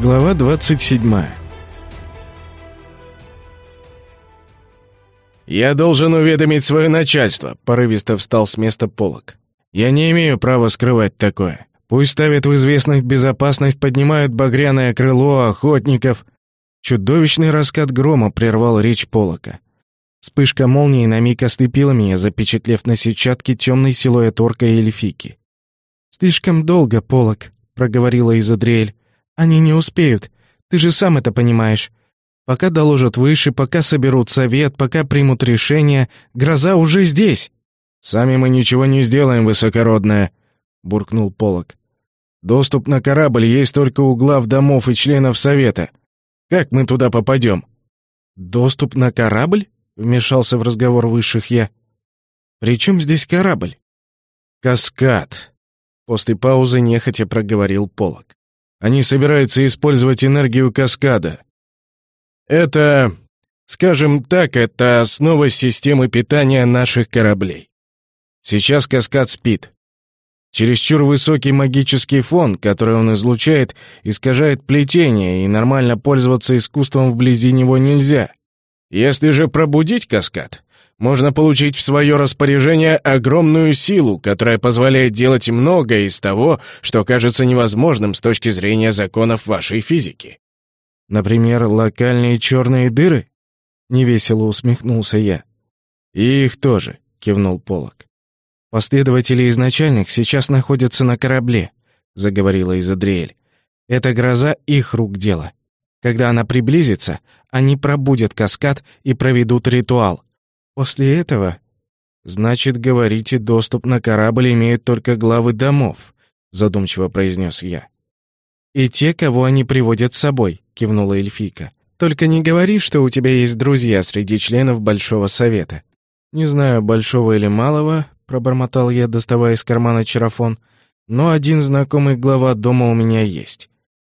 Глава 27 «Я должен уведомить свое начальство», — порывисто встал с места полок. «Я не имею права скрывать такое. Пусть ставят в известность безопасность, поднимают багряное крыло охотников». Чудовищный раскат грома прервал речь полока. Вспышка молнии на миг ослепила меня, запечатлев на сетчатке темный силуэт орка и эльфики. «Слишком долго, полок», — проговорила Изадриэль. «Они не успеют. Ты же сам это понимаешь. Пока доложат выше, пока соберут совет, пока примут решение, гроза уже здесь. Сами мы ничего не сделаем, высокородная, буркнул Полок. Доступ на корабль есть только у глав домов и членов совета. Как мы туда попадем? Доступ на корабль? Вмешался в разговор высших я. При чем здесь корабль? Каскад. После паузы нехотя проговорил Полок. Они собираются использовать энергию каскада. Это, скажем так, это основа системы питания наших кораблей. Сейчас каскад спит. Чересчур высокий магический фон, который он излучает, искажает плетение, и нормально пользоваться искусством вблизи него нельзя. Если же пробудить каскад, можно получить в свое распоряжение огромную силу, которая позволяет делать многое из того, что кажется невозможным с точки зрения законов вашей физики. Например, локальные черные дыры? Невесело усмехнулся я. И их тоже, кивнул Полок. Последователи изначальных сейчас находятся на корабле, заговорила Изадриэль. Это гроза их рук дело. Когда она приблизится, они пробудят каскад и проведут ритуал. После этого... Значит, говорите, доступ на корабль имеют только главы домов, задумчиво произнес я. И те, кого они приводят с собой кивнула эльфийка. Только не говори, что у тебя есть друзья среди членов Большого Совета. Не знаю, большого или малого, пробормотал я, доставая из кармана чарафон, но один знакомый глава дома у меня есть.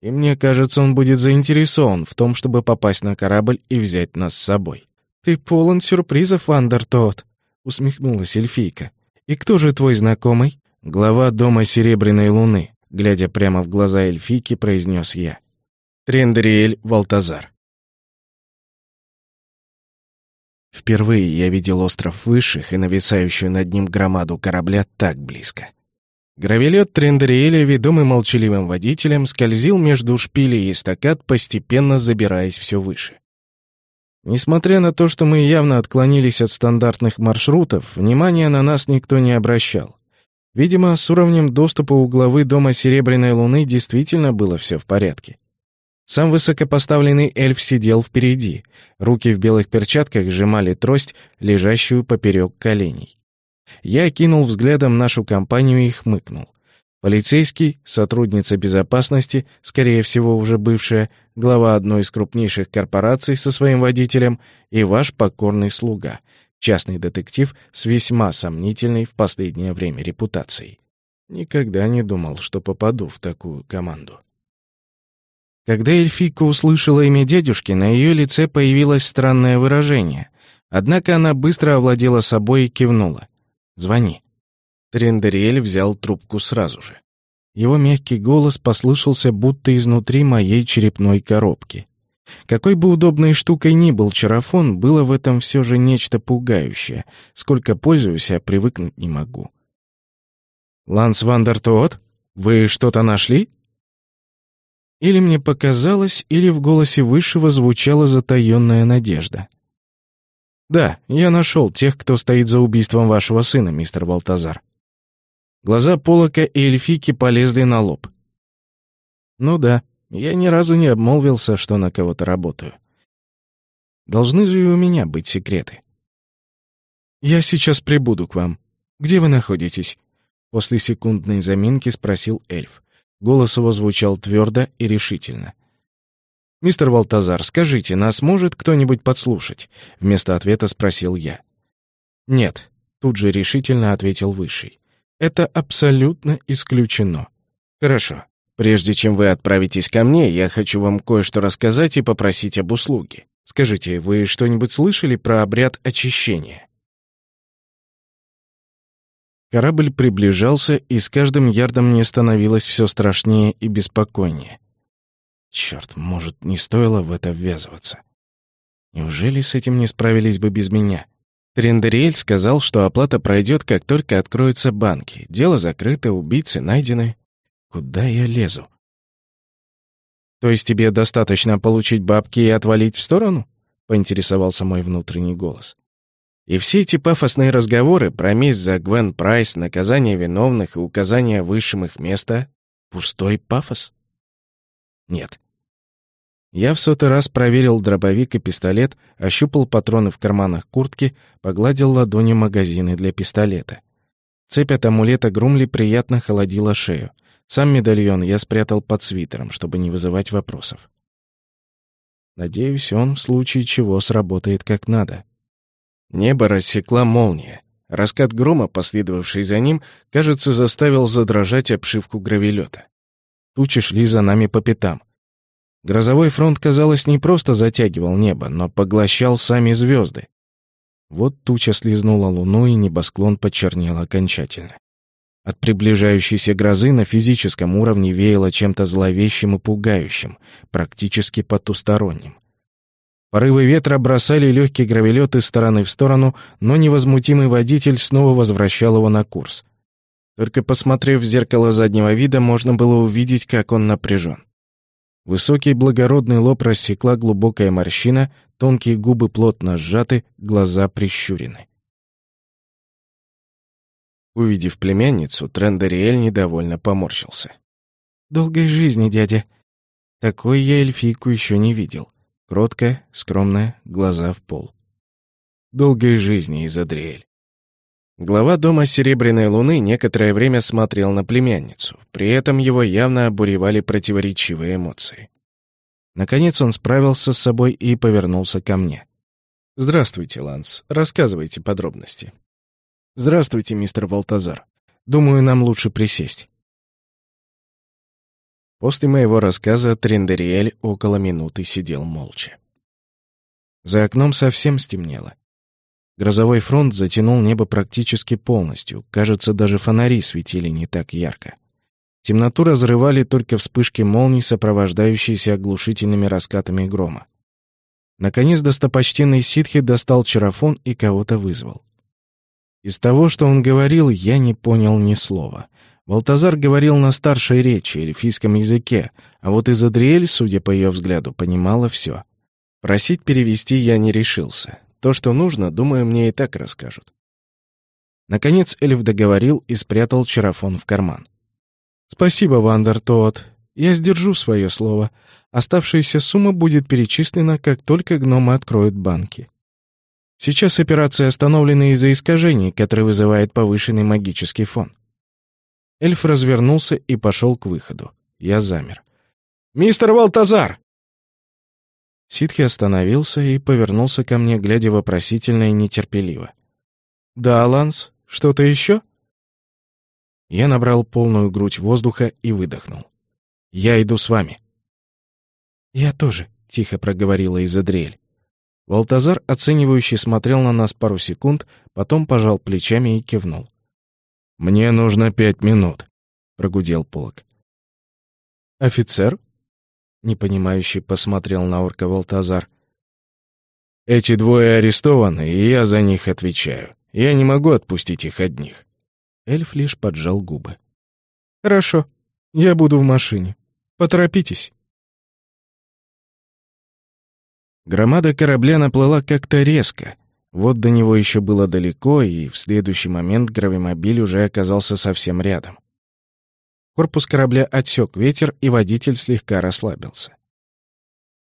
И мне кажется, он будет заинтересован в том, чтобы попасть на корабль и взять нас с собой. Ты полон сюрпризов, Вандер Тот, усмехнулась эльфийка. И кто же твой знакомый? Глава дома Серебряной Луны, глядя прямо в глаза эльфийки, произнес я. Трендериэль Валтазар. Впервые я видел остров Высших и нависающую над ним громаду корабля так близко. Гравелет Трендериэля, ведомый молчаливым водителем, скользил между шпилей и эстакад, постепенно забираясь все выше. Несмотря на то, что мы явно отклонились от стандартных маршрутов, внимания на нас никто не обращал. Видимо, с уровнем доступа у главы Дома Серебряной Луны действительно было все в порядке. Сам высокопоставленный эльф сидел впереди. Руки в белых перчатках сжимали трость, лежащую поперек коленей. Я кинул взглядом нашу компанию и хмыкнул. Полицейский, сотрудница безопасности, скорее всего уже бывшая, глава одной из крупнейших корпораций со своим водителем и ваш покорный слуга, частный детектив с весьма сомнительной в последнее время репутацией. Никогда не думал, что попаду в такую команду. Когда эльфийка услышала имя дядюшки, на ее лице появилось странное выражение. Однако она быстро овладела собой и кивнула. «Звони». Трендериэль взял трубку сразу же. Его мягкий голос послышался будто изнутри моей черепной коробки. Какой бы удобной штукой ни был чарафон, было в этом все же нечто пугающее. Сколько пользуюсь, а привыкнуть не могу. «Ланс Вандертоот, вы что-то нашли?» Или мне показалось, или в голосе Высшего звучала затаённая надежда. «Да, я нашел тех, кто стоит за убийством вашего сына, мистер Балтазар». Глаза Полока и Эльфики полезли на лоб. «Ну да, я ни разу не обмолвился, что на кого-то работаю. Должны же и у меня быть секреты». «Я сейчас прибуду к вам. Где вы находитесь?» После секундной заминки спросил эльф. Голос его звучал твердо и решительно. «Мистер Валтазар, скажите, нас может кто-нибудь подслушать?» Вместо ответа спросил я. «Нет», — тут же решительно ответил Высший. «Это абсолютно исключено». «Хорошо. Прежде чем вы отправитесь ко мне, я хочу вам кое-что рассказать и попросить об услуге. Скажите, вы что-нибудь слышали про обряд очищения?» Корабль приближался, и с каждым ярдом мне становилось все страшнее и беспокойнее. Черт, может, не стоило в это ввязываться. Неужели с этим не справились бы без меня? Трендериэль сказал, что оплата пройдет, как только откроются банки. Дело закрыто, убийцы найдены. Куда я лезу? То есть тебе достаточно получить бабки и отвалить в сторону? Поинтересовался мой внутренний голос. И все эти пафосные разговоры про за Гвен Прайс, наказание виновных и указание высшим их места — пустой пафос? Нет. Я в сотый раз проверил дробовик и пистолет, ощупал патроны в карманах куртки, погладил ладонью магазины для пистолета. Цепь от амулета Грумли приятно холодила шею. Сам медальон я спрятал под свитером, чтобы не вызывать вопросов. Надеюсь, он в случае чего сработает как надо. Небо рассекла молния. Раскат грома, последовавший за ним, кажется, заставил задрожать обшивку гравелета. Тучи шли за нами по пятам — Грозовой фронт, казалось, не просто затягивал небо, но поглощал сами звезды. Вот туча слезнула луну, и небосклон почернел окончательно. От приближающейся грозы на физическом уровне веяло чем-то зловещим и пугающим, практически потусторонним. Порывы ветра бросали легкий гравелет из стороны в сторону, но невозмутимый водитель снова возвращал его на курс. Только посмотрев в зеркало заднего вида, можно было увидеть, как он напряжен. Высокий благородный лоб рассекла глубокая морщина, тонкие губы плотно сжаты, глаза прищурены. Увидев племянницу, Трендериэль недовольно поморщился. «Долгой жизни, дядя. Такой я эльфийку еще не видел. Кроткая, скромная, глаза в пол. Долгой жизни, Изадриэль. Глава дома Серебряной Луны некоторое время смотрел на племянницу, при этом его явно обуревали противоречивые эмоции. Наконец он справился с собой и повернулся ко мне. «Здравствуйте, Ланс. Рассказывайте подробности». «Здравствуйте, мистер Валтазар. Думаю, нам лучше присесть». После моего рассказа Трендериэль около минуты сидел молча. За окном совсем стемнело. Грозовой фронт затянул небо практически полностью. Кажется, даже фонари светили не так ярко. Темноту разрывали только вспышки молний, сопровождающиеся оглушительными раскатами грома. Наконец достопочтенный ситхи достал чарафон и кого-то вызвал. Из того, что он говорил, я не понял ни слова. Валтазар говорил на старшей речи, эльфийском языке, а вот Изадриэль, судя по ее взгляду, понимала все. Просить перевести я не решился. То, что нужно, думаю, мне и так расскажут. Наконец эльф договорил и спрятал чарафон в карман. «Спасибо, Вандер Тот. Я сдержу свое слово. Оставшаяся сумма будет перечислена, как только гномы откроют банки. Сейчас операция остановлена из-за искажений, которые вызывает повышенный магический фон». Эльф развернулся и пошел к выходу. Я замер. «Мистер Валтазар!» Ситхи остановился и повернулся ко мне, глядя вопросительно и нетерпеливо. «Да, Ланс, что-то еще?» Я набрал полную грудь воздуха и выдохнул. «Я иду с вами». «Я тоже», — тихо проговорила Изадриэль. Валтазар, оценивающий, смотрел на нас пару секунд, потом пожал плечами и кивнул. «Мне нужно пять минут», — прогудел Полок. «Офицер?» Непонимающе посмотрел на орка Валтазар. Эти двое арестованы, и я за них отвечаю. Я не могу отпустить их одних. Эльф лишь поджал губы. Хорошо, я буду в машине. Поторопитесь. Громада корабля наплыла как-то резко. Вот до него еще было далеко, и в следующий момент гравимобиль уже оказался совсем рядом. Корпус корабля отсек ветер, и водитель слегка расслабился.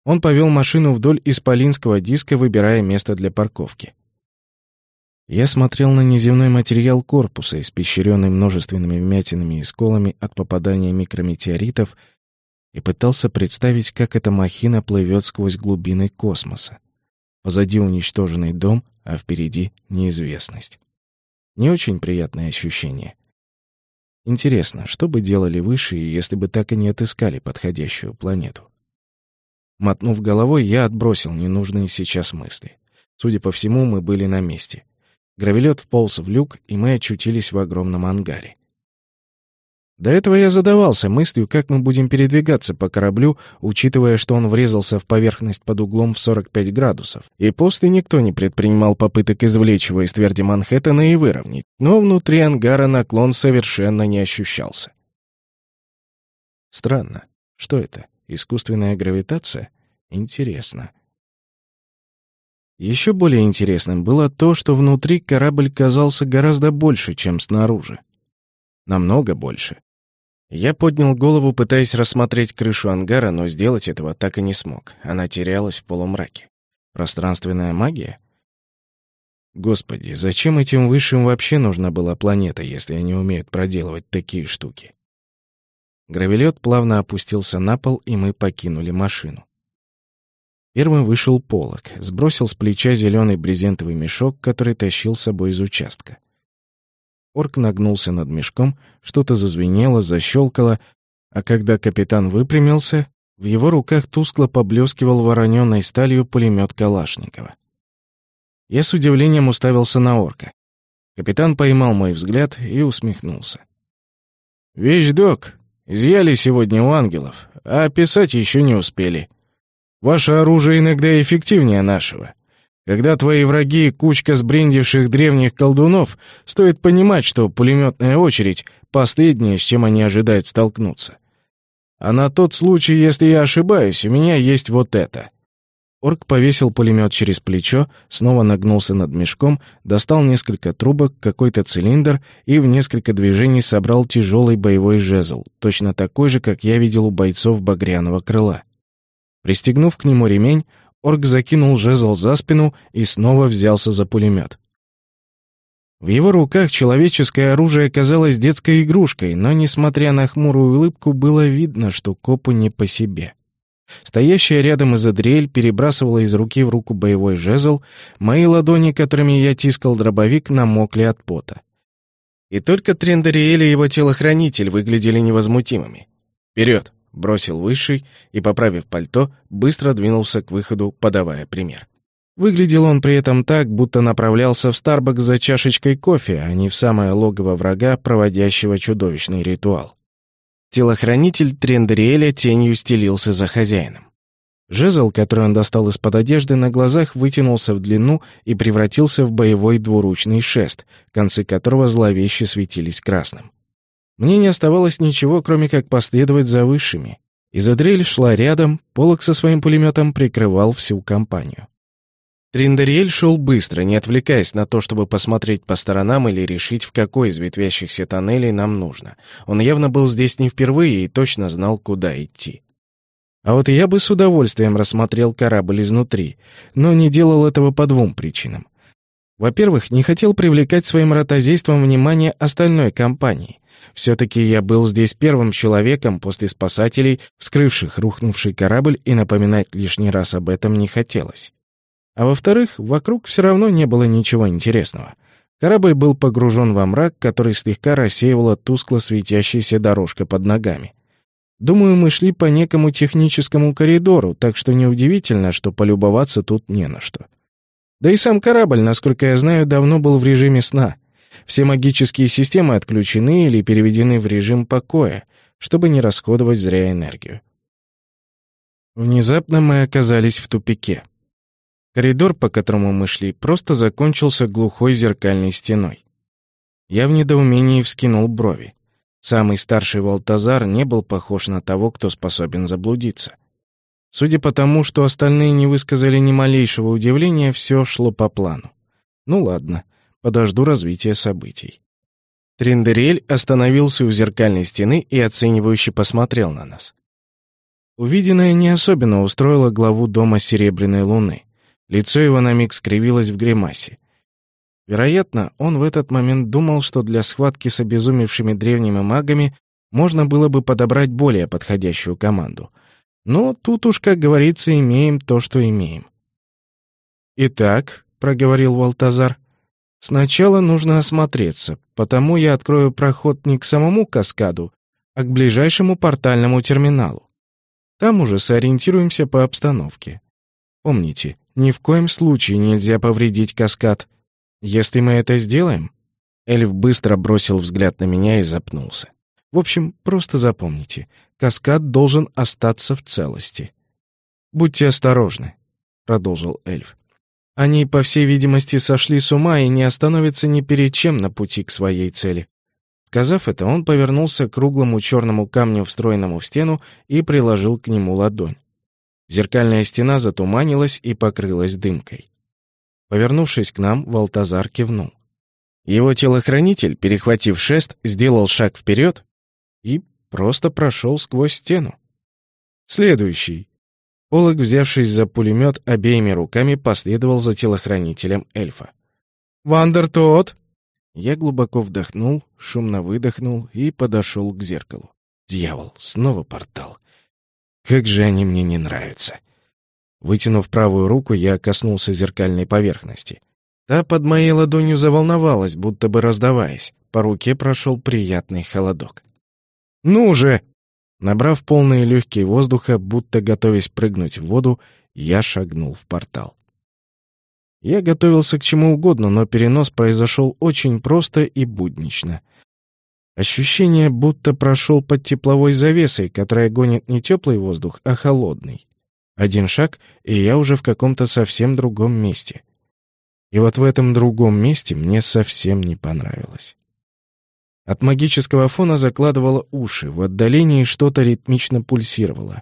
Он повел машину вдоль исполинского диска, выбирая место для парковки. Я смотрел на неземной материал корпуса, испещренный множественными вмятинами и сколами от попадания микрометеоритов, и пытался представить, как эта махина плывет сквозь глубины космоса. Позади уничтоженный дом, а впереди неизвестность. Не очень приятное ощущение. Интересно, что бы делали высшие, если бы так и не отыскали подходящую планету? Мотнув головой, я отбросил ненужные сейчас мысли. Судя по всему, мы были на месте. Гравелет вполз в люк, и мы очутились в огромном ангаре. До этого я задавался мыслью, как мы будем передвигаться по кораблю, учитывая, что он врезался в поверхность под углом в 45 градусов. И после никто не предпринимал попыток извлечь его из тверди Манхэттена и выровнять, но внутри ангара наклон совершенно не ощущался. Странно. Что это? Искусственная гравитация? Интересно. Еще более интересным было то, что внутри корабль казался гораздо больше, чем снаружи. Намного больше. Я поднял голову, пытаясь рассмотреть крышу ангара, но сделать этого так и не смог. Она терялась в полумраке. Пространственная магия? Господи, зачем этим высшим вообще нужна была планета, если они умеют проделывать такие штуки? Гравелет плавно опустился на пол, и мы покинули машину. Первым вышел полок, сбросил с плеча зеленый брезентовый мешок, который тащил с собой из участка. Орк нагнулся над мешком, что-то зазвенело, защелкало, а когда капитан выпрямился, в его руках тускло поблескивал вороненой сталью пулемет Калашникова. Я с удивлением уставился на орка. Капитан поймал мой взгляд и усмехнулся. «Вещдок, изъяли сегодня у ангелов, а писать еще не успели. Ваше оружие иногда эффективнее нашего. Когда твои враги — кучка сбрендивших древних колдунов, стоит понимать, что пулеметная очередь — последнее, с чем они ожидают столкнуться. А на тот случай, если я ошибаюсь, у меня есть вот это». Орк повесил пулемет через плечо, снова нагнулся над мешком, достал несколько трубок, какой-то цилиндр и в несколько движений собрал тяжелый боевой жезл, точно такой же, как я видел у бойцов багряного крыла. Пристегнув к нему ремень, Орк закинул жезл за спину и снова взялся за пулемет. В его руках человеческое оружие казалось детской игрушкой, но, несмотря на хмурую улыбку, было видно, что копу не по себе. Стоящая рядом Изадриэль перебрасывала из руки в руку боевой жезл, мои ладони, которыми я тискал дробовик, намокли от пота. И только Трендариэль и его телохранитель выглядели невозмутимыми. «Вперед!» Бросил высший и, поправив пальто, быстро двинулся к выходу, подавая пример. Выглядел он при этом так, будто направлялся в Старбакс за чашечкой кофе, а не в самое логово врага, проводящего чудовищный ритуал. Телохранитель Трендериэля тенью стелился за хозяином. Жезл, который он достал из-под одежды, на глазах вытянулся в длину и превратился в боевой двуручный шест, концы которого зловеще светились красным. Мне не оставалось ничего, кроме как последовать за высшими. Изадрель шла рядом, Полок со своим пулеметом прикрывал всю компанию. Триндариэль шел быстро, не отвлекаясь на то, чтобы посмотреть по сторонам или решить, в какой из ветвящихся тоннелей нам нужно. Он явно был здесь не впервые и точно знал, куда идти. А вот я бы с удовольствием рассмотрел корабль изнутри, но не делал этого по двум причинам. Во-первых, не хотел привлекать своим ротозейством внимание остальной компании. Все-таки я был здесь первым человеком после спасателей, вскрывших рухнувший корабль, и напоминать лишний раз об этом не хотелось. А во-вторых, вокруг все равно не было ничего интересного. Корабль был погружен во мрак, который слегка рассеивала тускло светящаяся дорожка под ногами. Думаю, мы шли по некому техническому коридору, так что неудивительно, что полюбоваться тут не на что. Да и сам корабль, насколько я знаю, давно был в режиме сна. Все магические системы отключены или переведены в режим покоя, чтобы не расходовать зря энергию. Внезапно мы оказались в тупике. Коридор, по которому мы шли, просто закончился глухой зеркальной стеной. Я в недоумении вскинул брови. Самый старший Валтазар не был похож на того, кто способен заблудиться. Судя по тому, что остальные не высказали ни малейшего удивления, все шло по плану. Ну ладно, подожду развития событий. Триндерель остановился у зеркальной стены и оценивающе посмотрел на нас. Увиденное не особенно устроило главу дома Серебряной Луны. Лицо его на миг скривилось в гримасе. Вероятно, он в этот момент думал, что для схватки с обезумевшими древними магами можно было бы подобрать более подходящую команду. Но тут уж, как говорится, имеем то, что имеем. «Итак», — проговорил Валтазар, Сначала нужно осмотреться, потому я открою проход не к самому каскаду, а к ближайшему портальному терминалу. Там уже сориентируемся по обстановке. Помните, ни в коем случае нельзя повредить каскад. Если мы это сделаем... Эльф быстро бросил взгляд на меня и запнулся. В общем, просто запомните, каскад должен остаться в целости. «Будьте осторожны», — продолжил эльф. «Они, по всей видимости, сошли с ума и не остановятся ни перед чем на пути к своей цели». Сказав это, он повернулся к круглому черному камню, встроенному в стену, и приложил к нему ладонь. Зеркальная стена затуманилась и покрылась дымкой. Повернувшись к нам, Валтазар кивнул. Его телохранитель, перехватив шест, сделал шаг вперед и просто прошел сквозь стену. Следующий. Полок, взявшись за пулемет, обеими руками последовал за телохранителем эльфа. «Вандер тот!» Я глубоко вдохнул, шумно выдохнул и подошел к зеркалу. Дьявол, снова портал. Как же они мне не нравятся. Вытянув правую руку, я коснулся зеркальной поверхности. Та под моей ладонью заволновалась, будто бы раздаваясь. По руке прошел приятный холодок. «Ну же!» Набрав полные легкие воздуха, будто готовясь прыгнуть в воду, я шагнул в портал. Я готовился к чему угодно, но перенос произошел очень просто и буднично. Ощущение, будто прошел под тепловой завесой, которая гонит не теплый воздух, а холодный. Один шаг, и я уже в каком-то совсем другом месте. И вот в этом другом месте мне совсем не понравилось. От магического фона закладывало уши, в отдалении что-то ритмично пульсировало.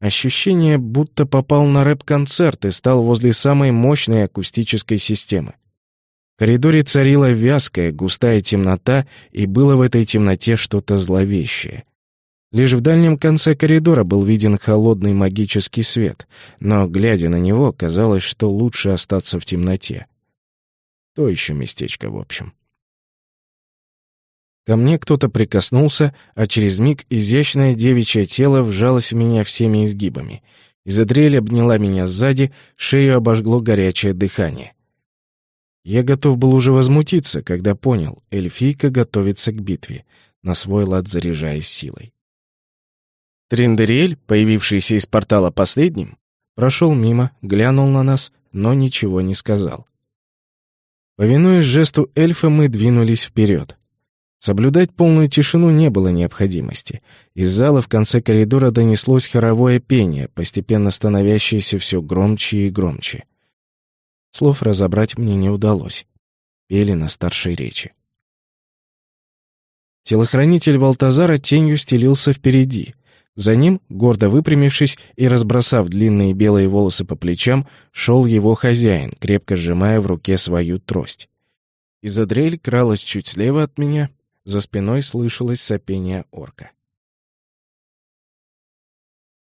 Ощущение, будто попал на рэп-концерт и стал возле самой мощной акустической системы. В коридоре царила вязкая, густая темнота, и было в этой темноте что-то зловещее. Лишь в дальнем конце коридора был виден холодный магический свет, но, глядя на него, казалось, что лучше остаться в темноте. То еще местечко, в общем. Ко мне кто-то прикоснулся, а через миг изящное девичье тело вжалось в меня всеми изгибами. Изадрель обняла меня сзади, шею обожгло горячее дыхание. Я готов был уже возмутиться, когда понял, эльфийка готовится к битве, на свой лад заряжаясь силой. Триндериэль, появившийся из портала последним, прошел мимо, глянул на нас, но ничего не сказал. Повинуясь жесту эльфа, мы двинулись вперед. Соблюдать полную тишину не было необходимости. Из зала в конце коридора донеслось хоровое пение, постепенно становящееся все громче и громче. Слов разобрать мне не удалось. Пели на старшей речи. Телохранитель Валтазара тенью стелился впереди. За ним, гордо выпрямившись и разбросав длинные белые волосы по плечам, шел его хозяин, крепко сжимая в руке свою трость. Изадрель кралась чуть слева от меня, за спиной слышалось сопение орка.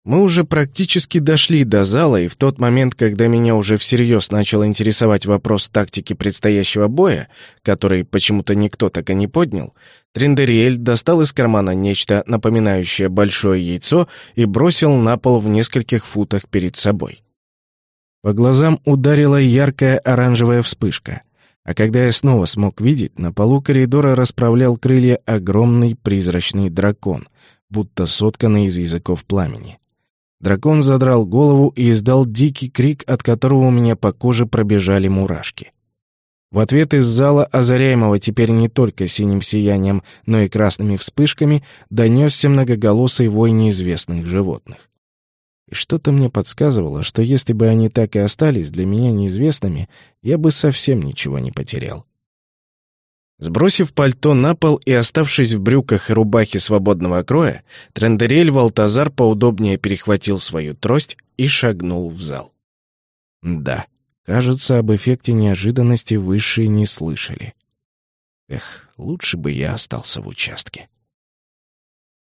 Мы уже практически дошли до зала, и в тот момент, когда меня уже всерьез начал интересовать вопрос тактики предстоящего боя, который почему-то никто так и не поднял, Триндериэль достал из кармана нечто напоминающее большое яйцо и бросил на пол в нескольких футах перед собой. По глазам ударила яркая оранжевая вспышка, а когда я снова смог видеть, на полу коридора расправлял крылья огромный призрачный дракон, будто сотканный из языков пламени. Дракон задрал голову и издал дикий крик, от которого у меня по коже пробежали мурашки. В ответ из зала, озаряемого теперь не только синим сиянием, но и красными вспышками, донесся многоголосый вой неизвестных животных. И что-то мне подсказывало, что если бы они так и остались для меня неизвестными, я бы совсем ничего не потерял. Сбросив пальто на пол и оставшись в брюках и рубахе свободного кроя, Трендерель Валтазар поудобнее перехватил свою трость и шагнул в зал. Да, кажется, об эффекте неожиданности высшие не слышали. Эх, лучше бы я остался в участке.